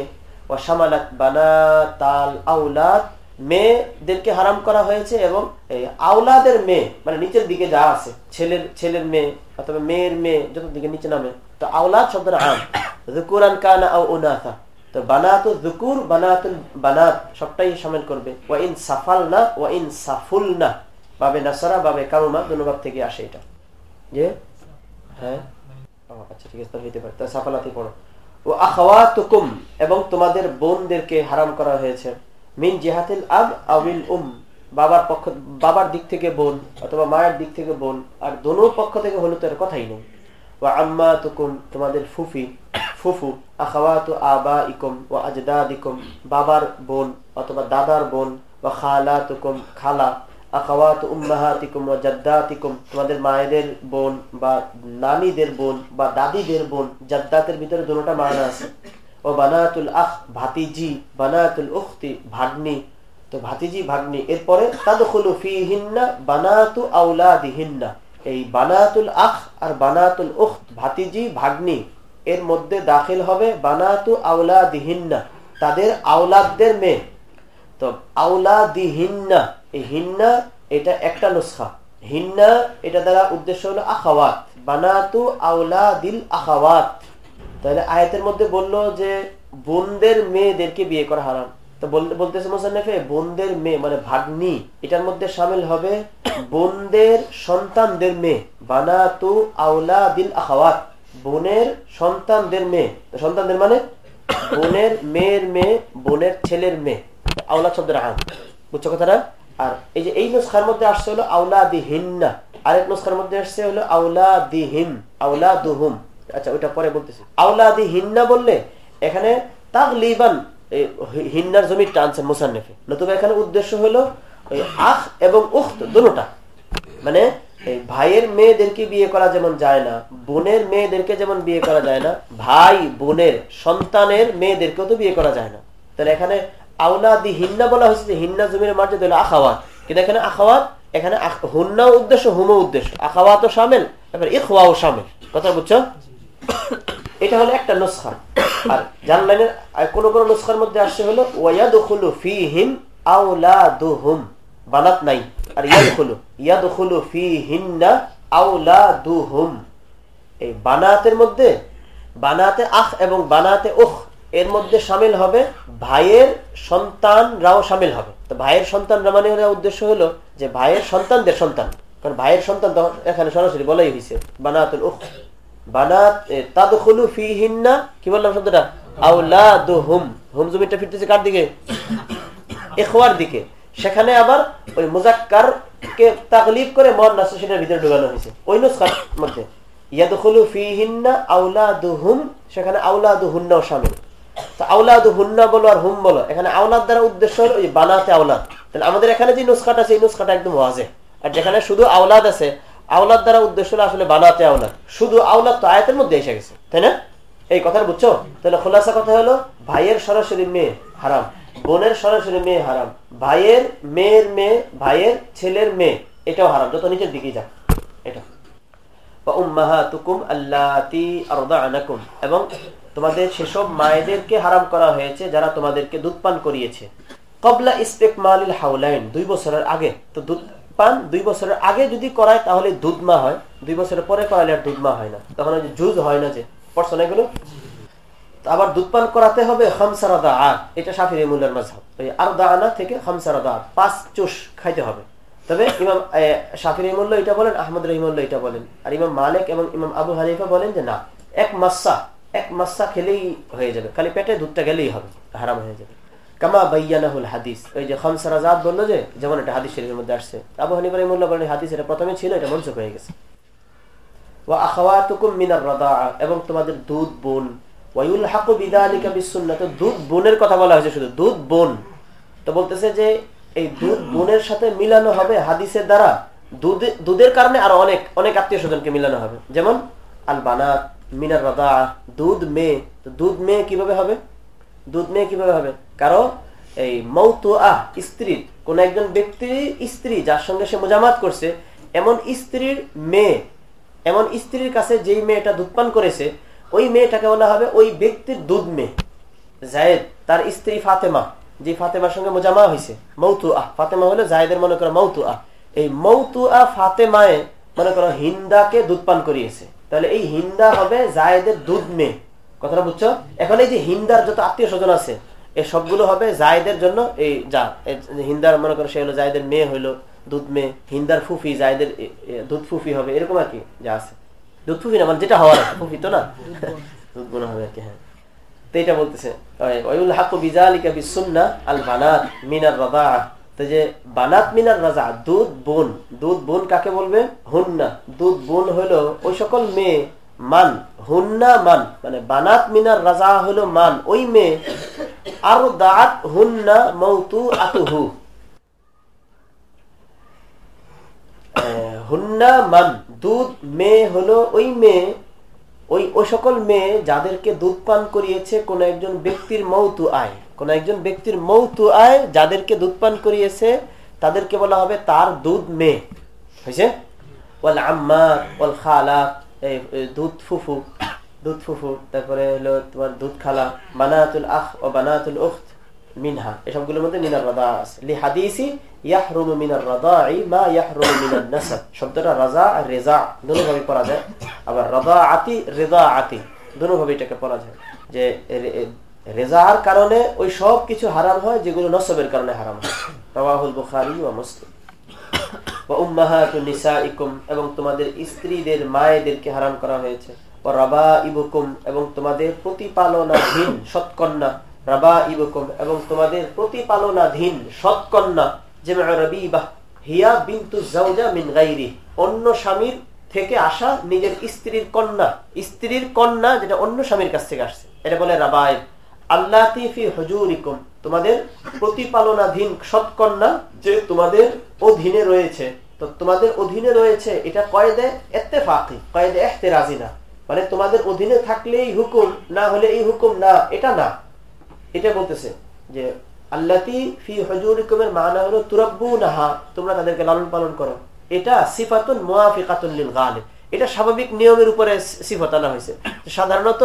ও সামালাত বানাতাল আউলাদ মেয়েদেরকে হারাম করা হয়েছে এবং আউলাদের মেয়ে মানে নিচের দিকে যা আছে, ছেলের ছেলের মেয়ে অথবা মেয়ের মেয়ে যত দিকে নিচে নামে, তো আউলাদ শব্দটা আম। কানা উনাথা তো বানাত বানাত সবটাই সামিল করবে। ওয়া ইন সাফাল না ওয়া ইন সাফুল না বাবে নাসারা, বাবে কারুমা দুনুবাব থেকে আসে এটা। যে? হ্যাঁ? আচ্ছা ঠিক আছে হইতে পারে। তাহলে সাফালাতি পড়ো। ও এবং তোমাদের বোনদেরকে হারাম করা হয়েছে। মিন জিহাতিল আব আউিল উম, বাবার পক্ষ, বাবার দিক থেকে বোন অথবা মায়ের দিক থেকে বোন, আর দোনো পক্ষ থেকে হলে তো কথাই নেই। ও আম্মা তুকুম তোমাদের ফুফি, ফুফু, আখাওয়াতু আবা ইকুম ও আজদাদিকুম, বাবার বোন অথবা দাদার বোন ও খালা তুকুম খালা, আখাওয়াত উম্মাহাতিকুম ও জাদ্দাতিকুম, তোমাদের মায়েদের বোন বা নানিদের বোন বা দাদিদের বোন, জাদ্দাতের ভিতরে দুটোটা মায়না আছে। ও বানাতুল আখ ভাতিজি, বানাতুল উখতি ভাগ্নি। তো ভাতিজি, ভাগ্নি, এরপরে তাদখুলু ফিহিন্না বানাতু আউলাদিহিন্না এই বানাতুল আখ আর বানাতুল উখ ভাতিজি, ভাগ্নি, এর মধ্যে দাখিল হবে বানাতু আউলাদিহিন্না তাদের আওলাদদের মেয়ে। তো আউলাদিহিন্না এই হিন্না এটা একটা নুসখা। হিন্না এটা দ্বারা উদ্দেশ্য হলো আখাওয়াত। বানাতু আউলাদিল আখাওয়াত। তাহলে আয়াতের মধ্যে বলল যে, বোনদের মেয়েদেরকে বিয়ে করা হারাম। তো বলতেছে মোসান্নেফে, বোনদের মেয়ে মানে ভাগ্নি, এটার মধ্যে সামিল হবে বোনদের সন্তানদের মেয়ে, বানাতু আউলা দিল আখাওয়াত। বোনের সন্তানদের মেয়ে, সন্তানদের মানে বোনের মেয়ের মেয়ে, বোনের ছেলের মেয়ে। আউলা শব্দের আম বুঝছ কথাটা? আর এই যে এই নুসখার মধ্যে আসছে হলো আউলা দি হিন্না আরেক নুসখার মধ্যে আসছে হলো আউলা দি হিম আউলা দুহুম আচ্ছা ওইটা পরে বলতেছি। আউলা দি হিন্না বললে এখানে তাগলিবান হিন্নার জমি টানছেন মুসান্নেফে। নতুবা এখানে উদ্দেশ্য হলো আখ এবং উখত দুটা মানে ভাইয়ের মেয়েদেরকে বিয়ে করা যেমন যায় না, বোনের মেয়েদেরকে যেমন বিয়ে করা যায় না, ভাই, বোনের, সন্তানের মেয়েদেরকেও তো বিয়ে করা যায় না। তাহলে এখানে আউলাদি হিন্না বলা হয়েছে যে হিন্না জমির মার্জে হলো আখাওয়াত। কিন্তু এখানে আখাওয়াত, এখানে হুন্নাও উদ্দেশ্য হুমো উদ্দেশ্য। আখাওয়াতও সামিল, এবার ইখওয়াও সামিল। কথা বুঝছ? এটা হলো একটা নুসখা। আর জানলাইনের নুসখার মধ্যে আসছে হলো বানাত নাই। আর এই বানাতের মধ্যে, বানাতে আখ এবং বানাতে উখ, এর মধ্যে সামিল হবে ভাইয়ের সন্তানরাও সামিল হবে। তো ভাইয়ের সন্তানরা মানে উদ্দেশ্য হলো যে ভাইয়ের সন্তানদের সন্তান। কারণ ভাইয়ের সন্তান এখানে সরাসরি বলাই হয়েছে বানাতুল উখ। হুম সেখানে আবার ওই মুজাক্কার কে তাকলিফ করে ভিতরে হয়েছে। ওই মধ্যে। সেখানে আউলাদু হুন্না বলো আর হুম বলো, এখানে আউলাদ দ্বারা উদ্দেশ্য হলো ওই বানাতে আউলাদ তাহলে আমাদের এখানে যে নুসখাটা আছে, এই নুসখাটা একদম ওয়াজে আর যেখানে শুধু আওলাদ আছে আওলাদ দ্বারা উদ্দেশ্য হলো আসলে বানাতে আওলাদ। শুধু আওলাদ তো আয়াতের মধ্যে এসে গেছে, তাই না? এই কথা বুঝছ? তাহলে খোলাসা কথা হলো, ভাইয়ের সরাসরি মেয়ে হারাম, বোনের সরাসরি মেয়ে হারাম, ভাইয়ের মেয়ের মেয়ে, ভাইয়ের ছেলের মেয়ে, এটাও হারাম। যত নিচের দিকে যা এটা। এবং তোমাদের সেসব মায়েদেরকে হারাম করা হয়েছে, যারা তোমাদেরকে দুধ পান করিয়েছে। কবলা ইস্তেক মালিল হাউলাইন দুই বছরের আগে। তো পান দুই বছরের আগে যদি করায়, তাহলে দুধমা হয়। দুই বছরের পরে করালে আর দুধমা হয় না। তখন ওই যে জুজ হয় না যে, পড়ছো না এগুলো? আবার দুধ পান করাতে হবে খামসারাদা আর এটা সাফির ইমুল্লার মাঝহাব ওই আর আনা থেকে খামসারাদা আর পাঁচ চুষ খাইতে হবে। তবে ইমাম শাফির ইমুল্ল এটা বলেন, আহমদ রহিমুল্লাহ এটা বলেন। আর ইমাম মালিক এবং ইমাম আবু হানিফা বলেন যে, না, এক মাসা এক মাসা খেলেই হয়ে যাবে। খালি পেটে দুধটা গেলেই হবে, হারাম হয়ে যাবে। কামা বাইয়ানাহুল হাদিস ওই যে বলল যে, যেমন হাদিস শরীফের মধ্যে আসছে। আবু হানিফা রহিমুল্লাহ বলেন, হাদিস এটা প্রথমে ছিল, এটা মনসুখ হয়ে গেছে। ওয়া আখাওয়াতুকুম মিনার রাদাআ এবং তোমাদের দুধ, বোন। ওয়ায়ুল হাকু বিদালিকা দুধ, বোনের কথা বলা হয়েছে শুধু, দুধ, বোন। তো বলতেছে যে, এই দুধ, বোনের সাথে মিলানো হবে হাদিসের দ্বারা। দুধের কারণে আরও অনেক অনেক আত্মীয় স্বজনকে মিলানো হবে। যেমন আল বানাত মিনার রাদা দুধ মেয়ে। তো দুধ মেয়ে কীভাবে হবে? দুধ মেয়ে কীভাবে হবে? কারও এই মৌত আহ স্ত্রীর কোন একজন ব্যক্তির স্ত্রী যার সঙ্গে সে মোজামাত করছে, এমন স্ত্রীর মেয়ে, এমন স্ত্রীর কাছে যেই মেয়েটা দুধপান করেছে, ওই মেয়েটাকে বলা হবে ওই ব্যক্তির দুধ মেয়ে। জায়েদ, তার স্ত্রী ফাতেমা, যে ফাতেমার সঙ্গে মোজামা হয়েছে মৌতু আহ ফাতেমা হলো জায়েদের মনে করো মৌতু আহ এই মৌতু আহ ফাতেমায় মনে করো হিন্দাকে দুধ পান করিয়েছে। তাহলে এই হিন্দা হবে জায়েদের দুধ মেয়ে। কথাটা বুঝছ? এখন এই যে হিন্দার যত আত্মীয় স্বজন আছে এই সবগুলো হবে জায়দের জন্য এই যা হিন্দার মনে করো সে হলো জায়দের মেয়ে হইল দুধ মেয়ে হিন্দার ফুফি জায়দের দুধ ফুফি হবে এরকম আর কি যা আছে। দুধ ফুফি না মানে যেটা হওয়ার ফুফি তো না? দুধ বোন হবে আর কি হ্যাঁ। তো এটা বলতেছে ওয়াইউল হাক্কু আল বানাত মিনার রাদাআ তো যে বানাত মিনার রাজা দুধ বোন দুধ বোন কাকে বলবে? হুন্না। দুধ বোন হলো ওই সকল মেয়ে মান, হুন্না মান মানে বানাত মিনার রাজা হলো মান। ওই মেয়ে, আর দাঁত হুন্না মৌতু আতুহু হুন্না মান, দুধ মেয়ে হলো ওই মেয়ে, ওই ওই সকল মেয়ে যাদেরকে দুধ পান করিয়েছে কোন একজন ব্যক্তির মৌতু আয় কোন একজন ব্যক্তির মৌতু আয় যাদেরকে দুধ পান করিয়েছে, তাদেরকে বলা হবে তার দুধ মেয়ে। হয়েছে ওয়াল আম্মা, ওয়াল খালা দুধ ফুফু দুধ ফুফু, তারপরে হলো তোমার দুধ খালা, বানাতুল ও বানাতুল উখত মিনহা। এসবগুলোর মধ্যে মিনার রাদা আছে। লি হাদিসি যায়। আবার আতি রেজা আতি এটাকে যায়। যে রেজার কারণে ওই সব কিছু হারাম হয়, যেগুলো নসবের কারণে হারাম হয়। রাওয়াহুল বুখারী ওয়া মুসলিম। এবং তোমাদের স্ত্রীদের মায়েদেরকে হারাম করা হয়েছে। রাবাইবুকুম এবং তোমাদের প্রতিপালনাধীন সৎকন্যা। রাবা ইবকুম এবং তোমাদের প্রতিপালনাধীন সৎকন্যা। অন্য স্বামীর থেকে আসা নিজের স্ত্রীর কন্যা। স্ত্রীর কন্যা যেটা অন্য স্বামীর কাছ থেকে আসছে। এটা বলে রাবাইব আল্লাহ তোমাদের প্রতিপালনাধীন সৎকন্যা যে তোমাদের অধীনে রয়েছে। তো তোমাদের অধীনে রয়েছে, এটা কয়েদে এতে ফাঁকি কয়েদে এহতে রাজি না মানে তোমাদের অধীনে থাকলেই হুকুম, না হলে এই হুকুম না, এটা না। এটা বলতেছে যে, আল্লাতি ফি হজুরিকুমের মানা হলো তুরব্বু নাহা তোমরা তাদেরকে লালন পালন করো। এটা সিফাতুন মুআফিকাতুন লিল এটা স্বাভাবিক নিয়মের উপরে সিফত আনা হয়েছে। সাধারণত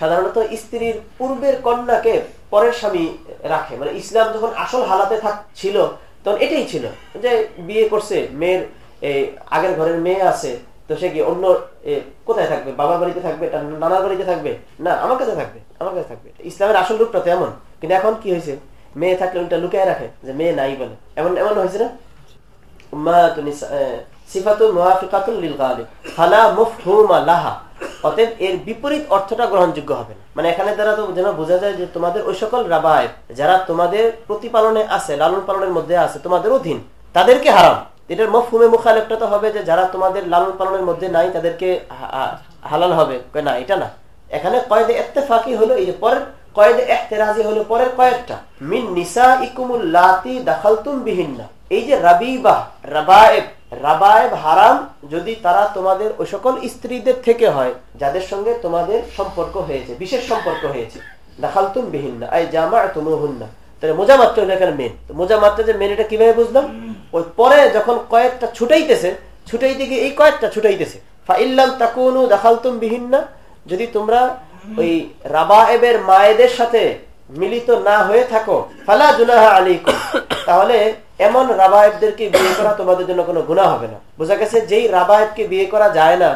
সাধারণত স্ত্রীর পূর্বের কন্যাকে পরের স্বামী রাখে। মানে ইসলাম যখন আসল হালাতে ছিল, তখন এটাই ছিল যে বিয়ে করছে, মেয়ের আগের ঘরের মেয়ে আছে, তো সে কি অন্য কোথায় থাকবে? বাবার বাড়িতে থাকবে? নানার বাড়িতে থাকবে? না, আমার কাছে থাকবে, আমার কাছে থাকবে। ইসলামের আসল রূপটা তো এমন। কিন্তু এখন কি হয়েছে? মেয়ে থাকলে ওইটা লুকায় রাখে যে মেয়ে নাই বলে। এমন এমন হয়েছে না? মানে যারা তোমাদের লালন পালনের মধ্যে নাই, তাদেরকে হালাল হবে। না, এটা না। এখানে কয়েদে ফাঁকি হলো এই যে পরের, কয়েদে এহতেরাজি হলো পরের কয়েকটা মিন নিসা ইকুমুল্লাতি দাখালতুম বিহিন্না। এই যে রাবিবাহ, রাবায়েব রাবায়েব হারাম যদি তারা তোমাদের ওই সকল স্ত্রীদের থেকে হয়, যাদের সঙ্গে তোমাদের সম্পর্ক হয়েছে, বিশেষ সম্পর্ক হয়েছে। দাখালতুম বিহিন্না এই জামা তুমুহুন্না তাহলে মোজা মাত্র মেন মোজা মাত্র যে মেন এটা কীভাবে বুঝলাম? ওই পরে যখন কয়েকটা ছুটাইতেছে, ছুটাইতে গিয়ে এই কয়েকটা ছুটাইতেছে, ফাইল্লাম তাকুনু দাখালতুম বিহিন্না। যদি তোমরা ওই রাবায়েবের মায়েদের সাথে মিলিত না হয়ে থাকো, ফালা জুনাহা আলাইকুম। তাহলে এমন রাবায়েবদেরকে বিয়ে করা তোমাদের জন্য কোনো গুণা হবে না। বোঝা গেছে যেই রাবায়েবকে বিয়ে করা যায় না,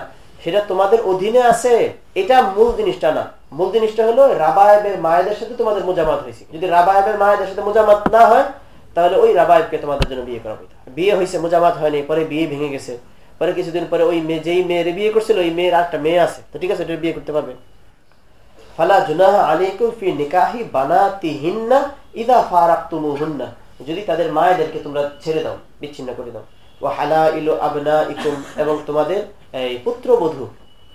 সেটা তোমাদের অধীনে আছে, এটা মূল জিনিসটা না। মূল জিনিসটা হলো রাবায়েবের মায়েদের সাথে তোমাদের মোজামাত হয়েছে। যদি রাবায়েবের মায়েদের সাথে মোজামাত না হয়, তাহলে ওই রাবায়েবকে তোমাদের জন্য বিয়ে করা হইতে। বিয়ে হয়েছে মোজামাত হয়নি, পরে বিয়ে ভেঙে গেছে। পরে কিছুদিন পরে ওই মেয়ে, যেই মেয়ের বিয়ে করছিল, ওই মেয়ের একটা মেয়ে আছে। তো ঠিক আছে, এটা বিয়ে করতে পারবে। ফালা জুনাহ আলাইকুম ফি নিকাহি বানাতিহিন্না ইদা ফারাকতুমুহুন্না। যদি তাদের মায়েদেরকে তোমরা ছেড়ে দাও, বিচ্ছিন্ন করে দাও। ও হালা ইলো আবনা ইকুম এবং তোমাদের, এই পুত্রবধূ,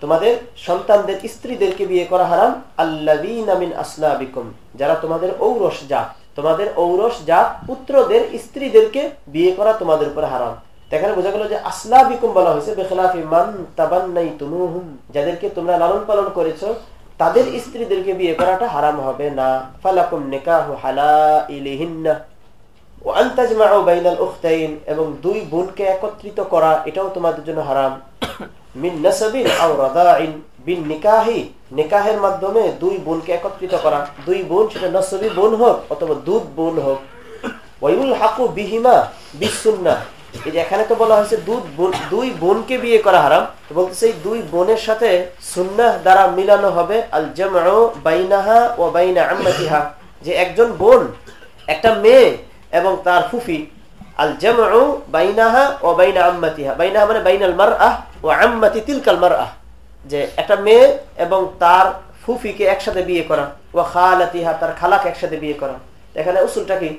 তোমাদের সন্তানদের স্ত্রীদেরকে বিয়ে করা হারাম। আল্লাবিন আসলাবিকুম যারা তোমাদের ঔরস জাত, তোমাদের ঔরস জাত পুত্রদের স্ত্রীদেরকে বিয়ে করা তোমাদের উপর হারাম। এখানে বোঝা গেল যে আসলাবিকুম বলা হয়েছে, বেখলাফি মান তাবান্নাই তুমুহুম যাদেরকে তোমরা লালন পালন করেছ তাদের স্ত্রীদেরকে বিয়ে করাটা হারাম হবে না। ফালাকুম এবং দুই বোনকে একত্রিত করা, এটাও তোমাদের জন্য হারাম। দুই বোন বোন হোক অথবা বোন হোক। বিহিমা এখানে তো বলা হয়েছে দুই বোনকে বিয়ে করা হারাম। বলতেছে এই দুই বোনের সাথে সুন্নাহ দ্বারা মিলানো হবে আল জামা বাইনাহা ও বাইনা আম্মাতিহা। যে একজন বোন, একটা মেয়ে এবং তার ফুফি আল জামু বাইনাহা ও বাইনা আম্মাতিহা। বাইনাহা মানে বাইনাল মার আহ ও আম্মাতি তিলকাল মার আহ যে একটা মেয়ে এবং তার ফুফিকে একসাথে বিয়ে করা ও খালাতিহা, তার খালাকে একসাথে বিয়ে করা। এখানে উসুলটা কি?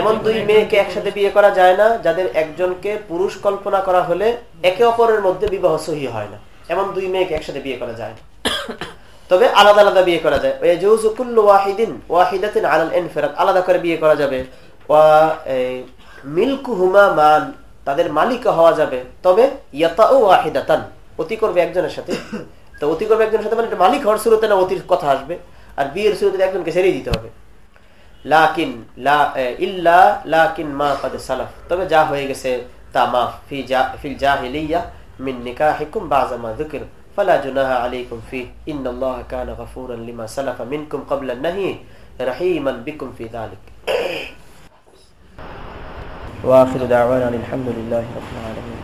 এমন দুই মেয়েকে একসাথে বিয়ে করা যায় না, যাদের একজনকে পুরুষ কল্পনা করা হলে একে অপরের মধ্যে বিবাহ সহি হয় না। এমন দুই মেয়েকে একসাথে বিয়ে করা যায় না। তবে আলাদা আলাদা বিয়ে করা যায়। ওয়াহিদিন ওয়াহিদাতিন আলাল এনফেরাত আলাদা করে বিয়ে করা যাবে। ওয়া মিল্কু হুমা মান তাদের মালিক হওয়া যাবে। তবে ইয়াতা ও ওয়াহিদাতান, অতি করবে একজনের সাথে। তো অতি করবে একজনের সাথে মানে মালিক হওয়ার শুরুতে না অতির কথা আসবে। আর বিয়ের শুরুতে একজনকে ছেড়েই দিতে হবে। لكن لا آه، إلا لكن ما قد سلف. تبع جا ہوئے گے تاما في جا في الجاهلية من نكاحكم بعض ما ذكر فلا جناح عليكم فيه. إن الله كان غفورا لما سلف منكم قبل النهي رحيما بكم في ذلك. وآخر دعوانا الحمد لله رب العالمين.